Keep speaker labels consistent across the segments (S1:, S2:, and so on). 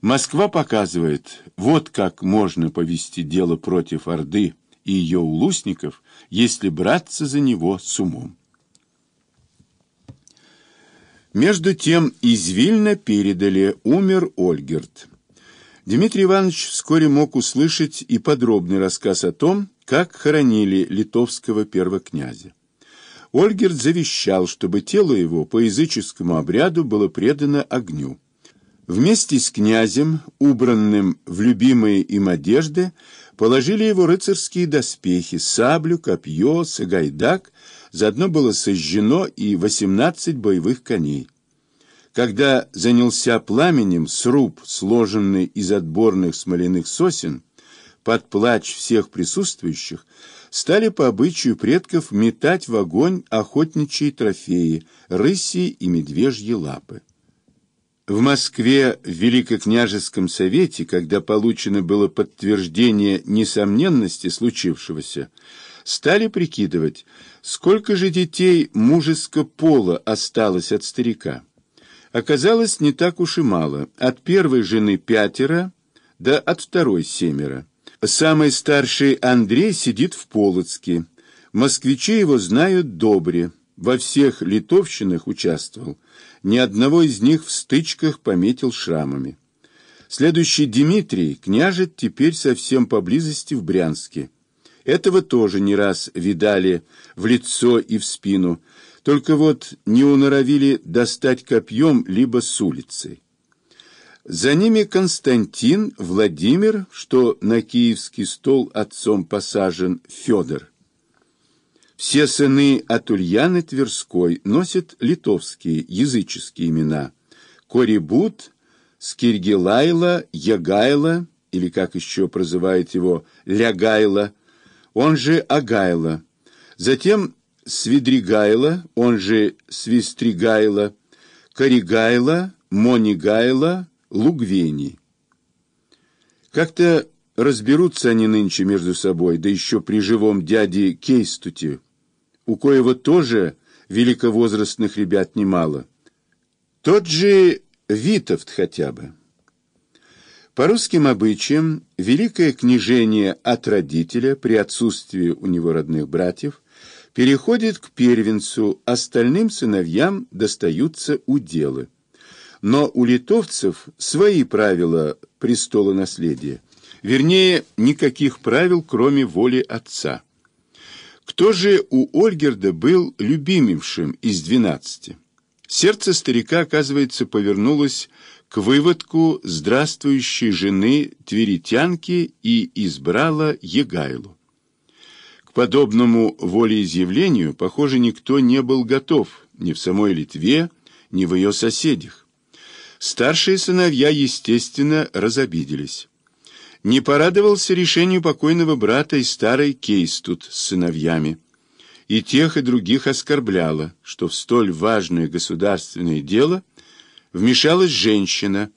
S1: Москва показывает, вот как можно повести дело против Орды и ее улусников, если браться за него с умом. Между тем из Вильна передали, умер Ольгерт. Дмитрий Иванович вскоре мог услышать и подробный рассказ о том, как хоронили литовского первого князя. Ольгерт завещал, чтобы тело его по языческому обряду было предано огню. Вместе с князем, убранным в любимые им одежды, положили его рыцарские доспехи, саблю, копье, сагайдак, заодно было сожжено и восемнадцать боевых коней. Когда занялся пламенем сруб, сложенный из отборных смоляных сосен, под плач всех присутствующих, стали по обычаю предков метать в огонь охотничьи трофеи, рыси и медвежьи лапы. В Москве в Великокняжеском совете, когда получено было подтверждение несомненности случившегося, стали прикидывать, сколько же детей мужеского пола осталось от старика. Оказалось, не так уж и мало. От первой жены пятеро, да от второй семеро. Самый старший Андрей сидит в Полоцке. Москвичи его знают добре. Во всех литовщинах участвовал. Ни одного из них в стычках пометил шрамами. Следующий Дмитрий княжит теперь совсем поблизости в Брянске. Этого тоже не раз видали в лицо и в спину, только вот не уноровили достать копьем либо с улицы. За ними Константин, Владимир, что на киевский стол отцом посажен Федор. Все сыны от Ульяны Тверской носят литовские, языческие имена. Корибут, Скиргилайла, Ягайла, или как еще прозывают его, Лягайла, он же Агайла. Затем Свидригайла, он же Свистригайла, Коригайла, Монигайла, Лугвени. Как-то разберутся они нынче между собой, да еще при живом дяде Кейстуте, у коего тоже великовозрастных ребят немало. Тот же Витовт хотя бы. По русским обычаям, великое княжение от родителя при отсутствии у него родных братьев переходит к первенцу, остальным сыновьям достаются уделы. Но у литовцев свои правила престола наследия, вернее, никаких правил, кроме воли отца. Кто же у Ольгерда был любимейшим из двенадцати? Сердце старика, оказывается, повернулось к выводку здравствующей жены тверитянки и избрала Егайлу. К подобному волеизъявлению, похоже, никто не был готов ни в самой Литве, ни в ее соседях. Старшие сыновья, естественно, разобиделись. Не порадовался решению покойного брата и старый Кейстут с сыновьями. И тех, и других оскорбляло, что в столь важное государственное дело вмешалась женщина,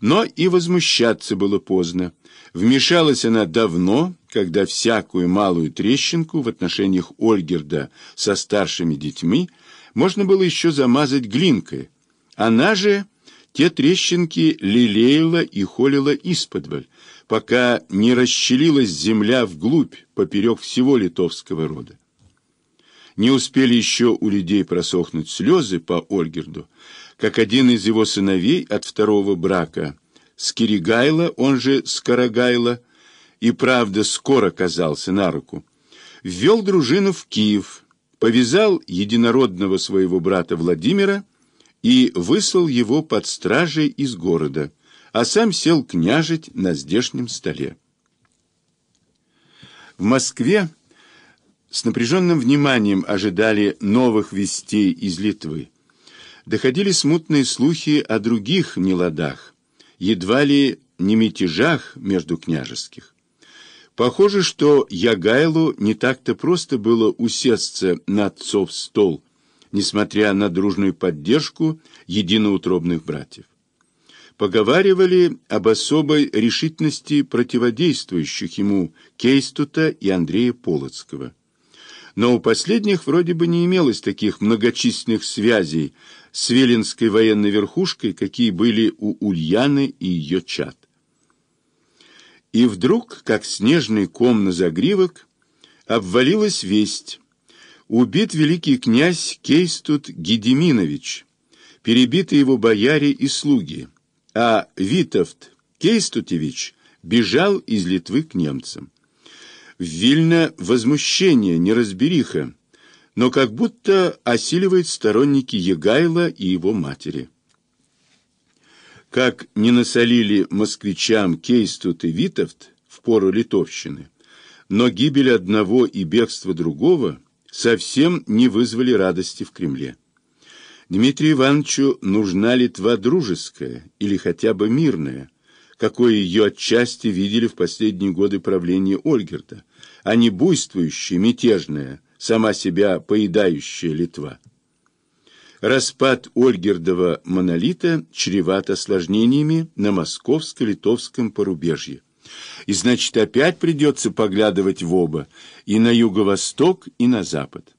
S1: но и возмущаться было поздно. Вмешалась она давно, когда всякую малую трещинку в отношениях Ольгерда со старшими детьми можно было еще замазать глинкой. Она же те трещинки лелеяла и холила исподволь, пока не расщелилась земля вглубь, поперек всего литовского рода. Не успели еще у людей просохнуть слезы по Ольгерду, как один из его сыновей от второго брака, Скиригайла, он же Скорогайла, и правда скоро оказался на руку, ввел дружину в Киев, повязал единородного своего брата Владимира и выслал его под стражей из города, а сам сел княжить на здешнем столе. В Москве с напряженным вниманием ожидали новых вестей из Литвы. Доходили смутные слухи о других неладах, едва ли не мятежах между княжеских. Похоже, что Ягайлу не так-то просто было усесться на отцов стол, несмотря на дружную поддержку единоутробных братьев. Поговаривали об особой решительности противодействующих ему Кейстута и Андрея Полоцкого. но у последних вроде бы не имелось таких многочисленных связей с Велинской военной верхушкой, какие были у Ульяны и ее чад. И вдруг, как снежный ком на загривок, обвалилась весть. Убит великий князь Кейстут Гедеминович, перебиты его бояре и слуги, а Витовт Кейстутевич бежал из Литвы к немцам. В Вильно возмущение, неразбериха, но как будто осиливает сторонники Егайла и его матери. Как не насолили москвичам Кейстут и Витовт в пору литовщины, но гибель одного и бегство другого совсем не вызвали радости в Кремле. Дмитрию Ивановичу нужна Литва дружеская или хотя бы мирная, какой ее отчасти видели в последние годы правления Ольгерта, а не буйствующая, мятежная, сама себя поедающая Литва. Распад Ольгердова монолита чреват осложнениями на московско-литовском порубежье. И значит, опять придется поглядывать в оба, и на юго-восток, и на запад.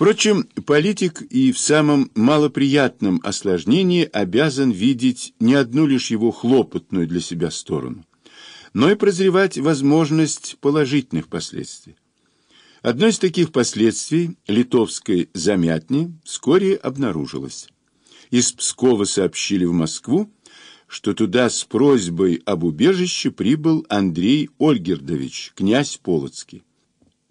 S1: Впрочем, политик и в самом малоприятном осложнении обязан видеть не одну лишь его хлопотную для себя сторону, но и прозревать возможность положительных последствий. Одно из таких последствий литовской замятни вскоре обнаружилось. Из Пскова сообщили в Москву, что туда с просьбой об убежище прибыл Андрей Ольгердович, князь Полоцкий.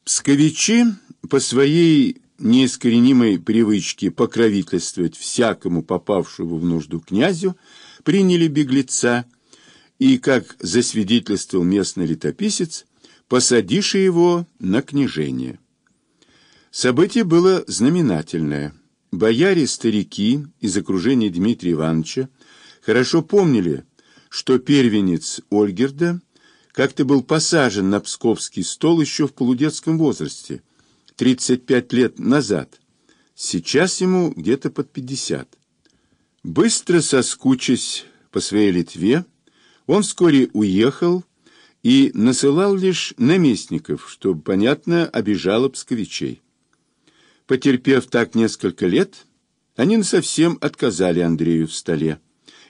S1: Псковичи по своей неискоренимой привычки покровительствовать всякому попавшему в нужду князю, приняли беглеца и, как засвидетельствовал местный летописец, посадиши его на княжение. Событие было знаменательное. Бояре-старики из окружения Дмитрия Ивановича хорошо помнили, что первенец Ольгерда как-то был посажен на псковский стол еще в полудетском возрасте – 35 лет назад. Сейчас ему где-то под 50. Быстро соскучись по своей Литве, он вскоре уехал и насылал лишь наместников, чтобы, понятно, обижало псковичей. Потерпев так несколько лет, они совсем отказали Андрею в столе,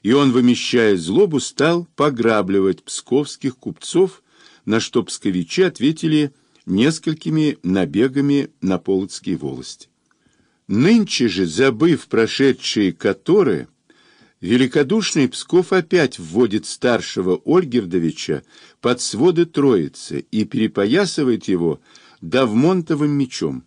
S1: и он, вымещая злобу, стал пограбливать псковских купцов, на что псковичи ответили – несколькими набегами на Полоцкие волости. Нынче же, забыв прошедшие которые, великодушный Псков опять вводит старшего Ольгердовича под своды Троицы и перепоясывает его давмонтовым мечом.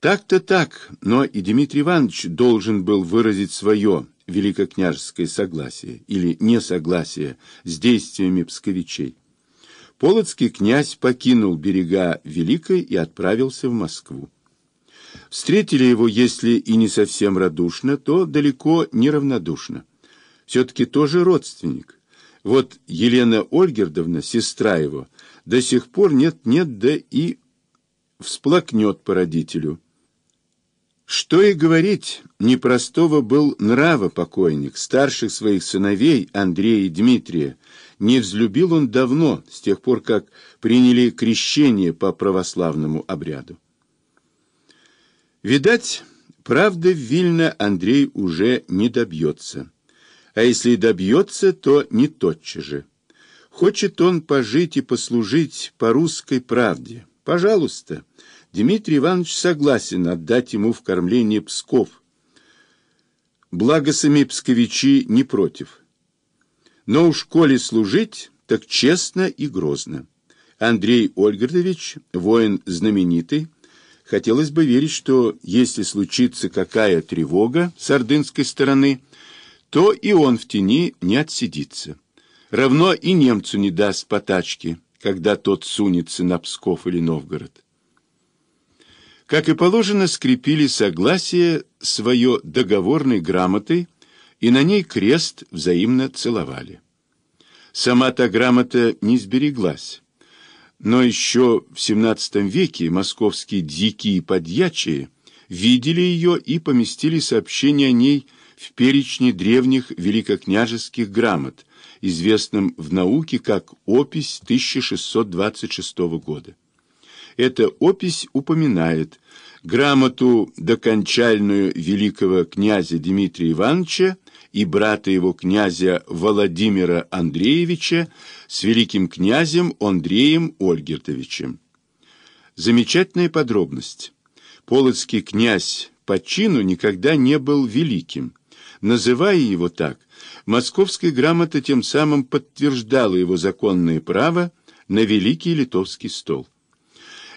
S1: Так-то так, но и Дмитрий Иванович должен был выразить свое великокняжеское согласие или несогласие с действиями псковичей. Полоцкий князь покинул берега Великой и отправился в Москву. Встретили его, если и не совсем радушно, то далеко не равнодушно. Все-таки тоже родственник. Вот Елена Ольгердовна, сестра его, до сих пор нет-нет, да и всплакнет по родителю. Что и говорить, непростого был нрава покойник, старших своих сыновей Андрея и Дмитрия, не взлюбил он давно, с тех пор, как приняли крещение по православному обряду. Видать, правды в Вильно Андрей уже не добьется. А если и добьется, то не тотчас же. Хочет он пожить и послужить по русской правде. Пожалуйста, Дмитрий Иванович согласен отдать ему в кормление Псков. Благо сами псковичи не против. Но уж коли служить, так честно и грозно. Андрей Ольгардович, воин знаменитый, хотелось бы верить, что если случится какая тревога с ордынской стороны, то и он в тени не отсидится. Равно и немцу не даст потачки, когда тот сунется на Псков или Новгород. Как и положено, скрепили согласие свое договорной грамотой, и на ней крест взаимно целовали. Сама та грамота не сбереглась, но еще в XVII веке московские дьяки и подьячие видели ее и поместили сообщение о ней в перечне древних великокняжеских грамот, известном в науке как «Опись 1626 года». Эта опись упоминает грамоту докончальную великого князя Дмитрия Ивановича и брата его князя Владимира Андреевича с великим князем Андреем Ольгертовичем. Замечательная подробность. Полоцкий князь по чину никогда не был великим. Называя его так, московская грамота тем самым подтверждала его законное право на великий литовский стол.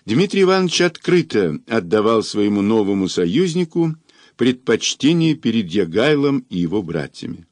S1: Дмитрий Иванович открыто отдавал своему новому союзнику предпочтение перед Ягайлом и его братьями.